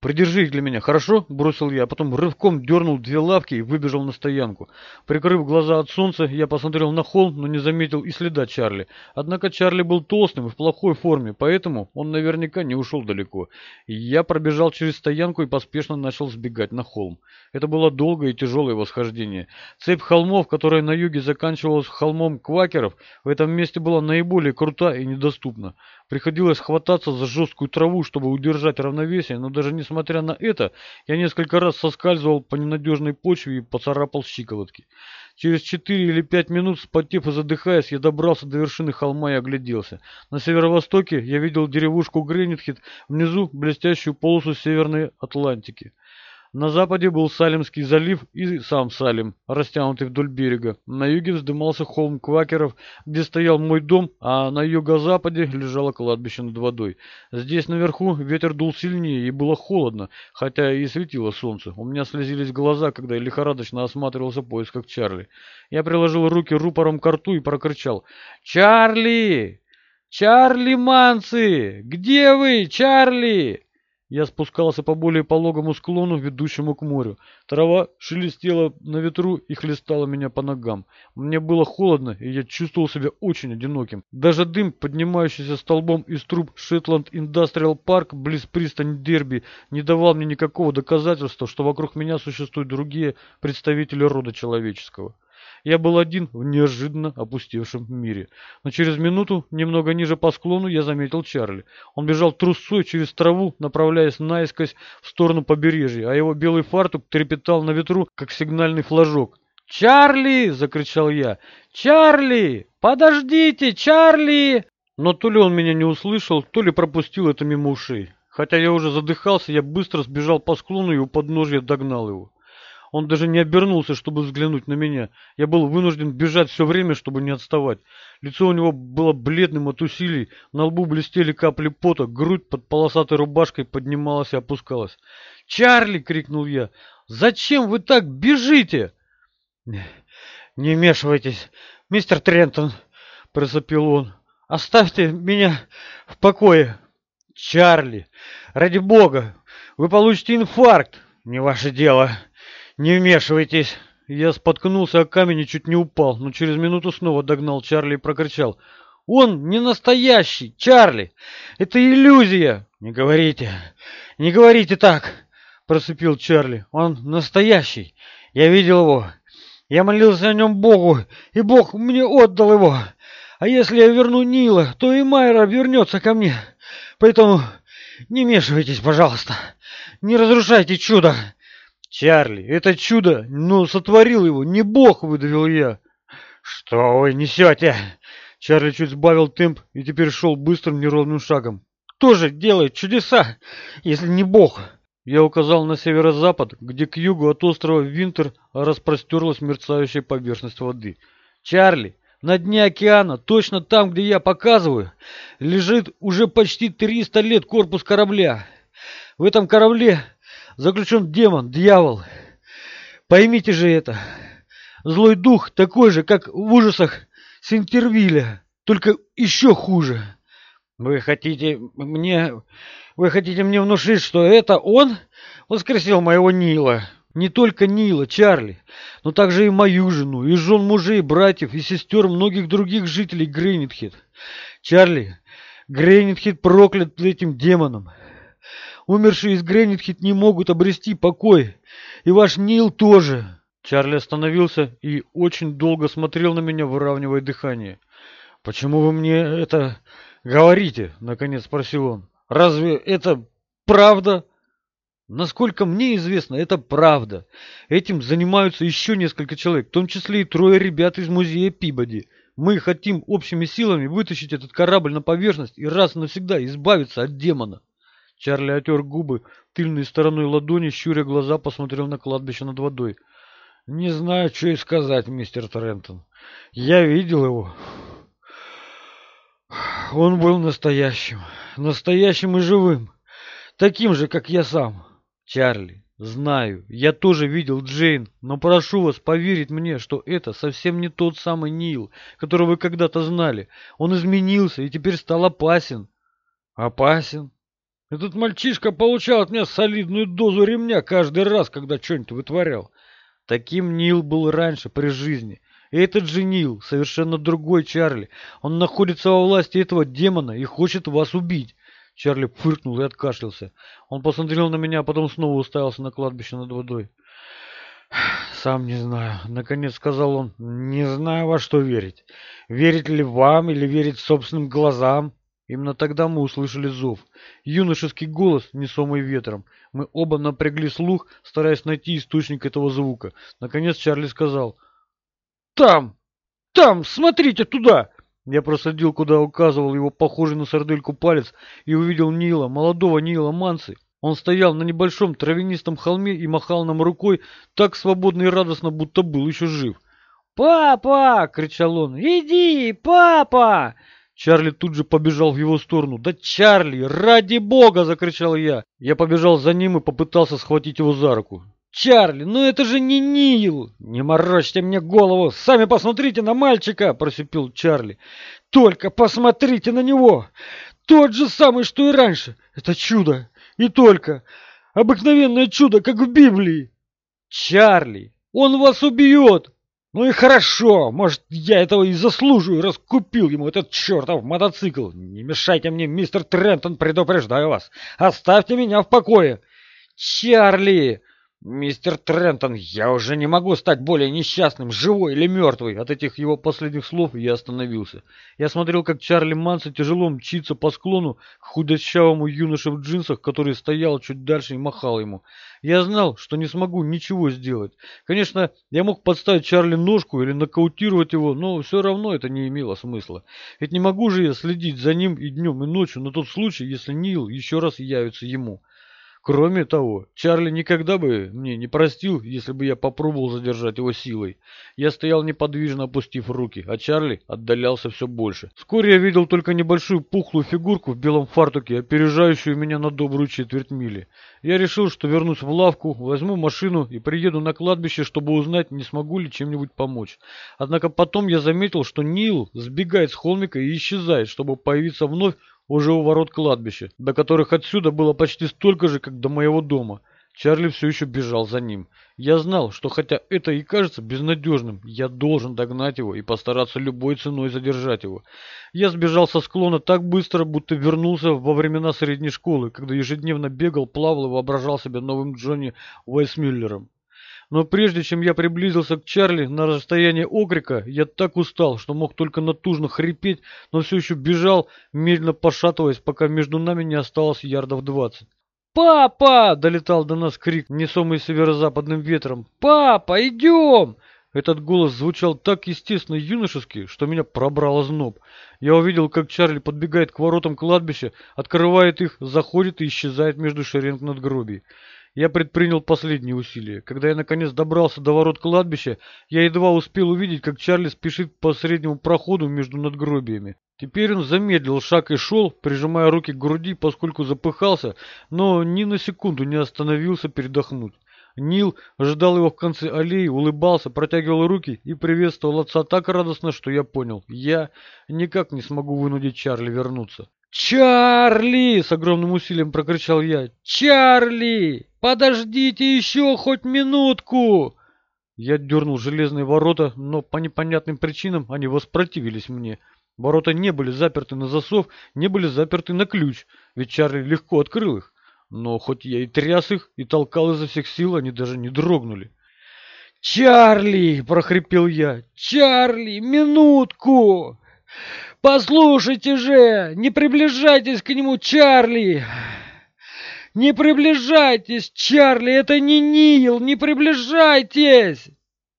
«Придержи их для меня, хорошо?» – бросил я, а потом рывком дернул две лапки и выбежал на стоянку. Прикрыв глаза от солнца, я посмотрел на холм, но не заметил и следа Чарли. Однако Чарли был толстым и в плохой форме, поэтому он наверняка не ушел далеко. Я пробежал через стоянку и поспешно начал сбегать на холм. Это было долгое и тяжелое восхождение. Цепь холмов, которая на юге заканчивалась холмом квакеров, в этом месте была наиболее крута и недоступна. Приходилось хвататься за жесткую траву, чтобы удержать равновесие, но даже несмотря на это, я несколько раз соскальзывал по ненадежной почве и поцарапал щиколотки. Через четыре или пять минут, спотев и задыхаясь, я добрался до вершины холма и огляделся. На северо-востоке я видел деревушку Гренитхит, внизу блестящую полосу Северной Атлантики. На западе был Салимский залив и сам Салим, растянутый вдоль берега. На юге вздымался холм Квакеров, где стоял мой дом, а на юго-западе лежало кладбище над водой. Здесь наверху ветер дул сильнее и было холодно, хотя и светило солнце. У меня слезились глаза, когда я лихорадочно осматривался в поисках Чарли. Я приложил руки рупором к рту и прокричал «Чарли! Чарли Манцы! Где вы, Чарли?» Я спускался по более пологому склону, ведущему к морю. Трава шелестела на ветру и хлестала меня по ногам. Мне было холодно, и я чувствовал себя очень одиноким. Даже дым, поднимающийся столбом из труб Шетланд Индастриал Парк близ пристани Дерби, не давал мне никакого доказательства, что вокруг меня существуют другие представители рода человеческого. Я был один в неожиданно опустевшем мире. Но через минуту, немного ниже по склону, я заметил Чарли. Он бежал трусцой через траву, направляясь наискось в сторону побережья, а его белый фартук трепетал на ветру, как сигнальный флажок. «Чарли!» — закричал я. «Чарли! Подождите, Чарли!» Но то ли он меня не услышал, то ли пропустил это мимо ушей. Хотя я уже задыхался, я быстро сбежал по склону и у подножья догнал его. Он даже не обернулся, чтобы взглянуть на меня. Я был вынужден бежать все время, чтобы не отставать. Лицо у него было бледным от усилий, на лбу блестели капли пота, грудь под полосатой рубашкой поднималась и опускалась. «Чарли!» — крикнул я. «Зачем вы так бежите?» «Не вмешивайтесь, мистер Трентон!» — просопил он. «Оставьте меня в покое!» «Чарли! Ради бога! Вы получите инфаркт! Не ваше дело!» «Не вмешивайтесь!» Я споткнулся о камень и чуть не упал, но через минуту снова догнал Чарли и прокричал. «Он не настоящий, Чарли! Это иллюзия!» «Не говорите! Не говорите так!» Просыпил Чарли. «Он настоящий! Я видел его! Я молился о нем Богу, и Бог мне отдал его! А если я верну Нила, то и Майра вернется ко мне! Поэтому не вмешивайтесь, пожалуйста! Не разрушайте чудо!» Чарли, это чудо, ну, сотворил его, не бог, выдавил я. Что вы несете? Чарли чуть сбавил темп и теперь шел быстрым неровным шагом. Кто же делает чудеса, если не бог? Я указал на северо-запад, где к югу от острова Винтер распростерлась мерцающая поверхность воды. Чарли, на дне океана, точно там, где я показываю, лежит уже почти 300 лет корпус корабля. В этом корабле заключен демон, дьявол. Поймите же это. Злой дух такой же, как в ужасах Синтервилля, только еще хуже. Вы хотите мне... Вы хотите мне внушить, что это он воскресил моего Нила? Не только Нила, Чарли, но также и мою жену, и жен мужей, братьев, и сестер многих других жителей Грейнитхит. Чарли, Грейнитхит проклят этим демоном. Умершие из Гренитхит не могут обрести покой. И ваш Нил тоже. Чарли остановился и очень долго смотрел на меня, выравнивая дыхание. «Почему вы мне это говорите?» — наконец спросил он. «Разве это правда?» Насколько мне известно, это правда. Этим занимаются еще несколько человек, в том числе и трое ребят из музея Пибоди. Мы хотим общими силами вытащить этот корабль на поверхность и раз навсегда избавиться от демона. Чарли отер губы тыльной стороной ладони, щуря глаза, посмотрел на кладбище над водой. «Не знаю, что и сказать, мистер Трентон. Я видел его. Он был настоящим, настоящим и живым, таким же, как я сам. Чарли, знаю, я тоже видел Джейн, но прошу вас поверить мне, что это совсем не тот самый Нил, которого вы когда-то знали. Он изменился и теперь стал опасен». «Опасен?» Этот мальчишка получал от меня солидную дозу ремня каждый раз, когда что-нибудь вытворял. Таким Нил был раньше, при жизни. И этот же Нил, совершенно другой Чарли. Он находится во власти этого демона и хочет вас убить. Чарли фыркнул и откашлялся. Он посмотрел на меня, а потом снова уставился на кладбище над водой. «Сам не знаю», — наконец сказал он. «Не знаю, во что верить. Верить ли вам или верить собственным глазам?» Именно тогда мы услышали зов. Юношеский голос, несомый ветром. Мы оба напрягли слух, стараясь найти источник этого звука. Наконец Чарли сказал. «Там! Там! Смотрите туда!» Я просадил, куда указывал его похожий на сардельку палец, и увидел Нила, молодого Нила Манси. Он стоял на небольшом травянистом холме и махал нам рукой так свободно и радостно, будто был еще жив. «Папа!» — кричал он. «Иди, папа!» Чарли тут же побежал в его сторону. «Да Чарли, ради бога!» – закричал я. Я побежал за ним и попытался схватить его за руку. «Чарли, ну это же не Нил!» «Не морочьте мне голову! Сами посмотрите на мальчика!» – просипел Чарли. «Только посмотрите на него! Тот же самый, что и раньше! Это чудо! И только! Обыкновенное чудо, как в Библии!» «Чарли, он вас убьет!» Ну и хорошо, может, я этого и заслуживаю, раз купил ему этот чертов мотоцикл. Не мешайте мне, мистер Трентон, предупреждаю вас. Оставьте меня в покое. Чарли! «Мистер Трентон, я уже не могу стать более несчастным, живой или мертвый!» От этих его последних слов я остановился. Я смотрел, как Чарли Манса тяжело мчится по склону к худощавому юноше в джинсах, который стоял чуть дальше и махал ему. Я знал, что не смогу ничего сделать. Конечно, я мог подставить Чарли ножку или нокаутировать его, но все равно это не имело смысла. Ведь не могу же я следить за ним и днем, и ночью на тот случай, если Нил еще раз явится ему. Кроме того, Чарли никогда бы мне не простил, если бы я попробовал задержать его силой. Я стоял неподвижно, опустив руки, а Чарли отдалялся все больше. Вскоре я видел только небольшую пухлую фигурку в белом фартуке, опережающую меня на добрую четверть мили. Я решил, что вернусь в лавку, возьму машину и приеду на кладбище, чтобы узнать, не смогу ли чем-нибудь помочь. Однако потом я заметил, что Нил сбегает с холмика и исчезает, чтобы появиться вновь уже у ворот кладбища, до которых отсюда было почти столько же, как до моего дома. Чарли все еще бежал за ним. Я знал, что хотя это и кажется безнадежным, я должен догнать его и постараться любой ценой задержать его. Я сбежал со склона так быстро, будто вернулся во времена средней школы, когда ежедневно бегал, плавал и воображал себя новым Джонни Уайсмиллером. Но прежде чем я приблизился к Чарли на расстояние окрика, я так устал, что мог только натужно хрипеть, но все еще бежал, медленно пошатываясь, пока между нами не осталось ярдов двадцать. «Папа!» — долетал до нас крик, несомый северо-западным ветром. «Папа, идем!» Этот голос звучал так естественно юношески, что меня пробрало зноб. Я увидел, как Чарли подбегает к воротам кладбища, открывает их, заходит и исчезает между шеренг надгробий. Я предпринял последние усилия. Когда я наконец добрался до ворот кладбища, я едва успел увидеть, как Чарли спешит по среднему проходу между надгробиями. Теперь он замедлил шаг и шел, прижимая руки к груди, поскольку запыхался, но ни на секунду не остановился передохнуть. Нил ждал его в конце аллеи, улыбался, протягивал руки и приветствовал отца так радостно, что я понял, я никак не смогу вынудить Чарли вернуться. «Чарли!» — с огромным усилием прокричал я. «Чарли! Подождите еще хоть минутку!» Я дернул железные ворота, но по непонятным причинам они воспротивились мне. Ворота не были заперты на засов, не были заперты на ключ, ведь Чарли легко открыл их. Но хоть я и тряс их, и толкал изо всех сил, они даже не дрогнули. «Чарли!» — прохрипел я. «Чарли, минутку!» Послушайте же, не приближайтесь к нему, Чарли! Не приближайтесь, Чарли, это не Нил, не приближайтесь!»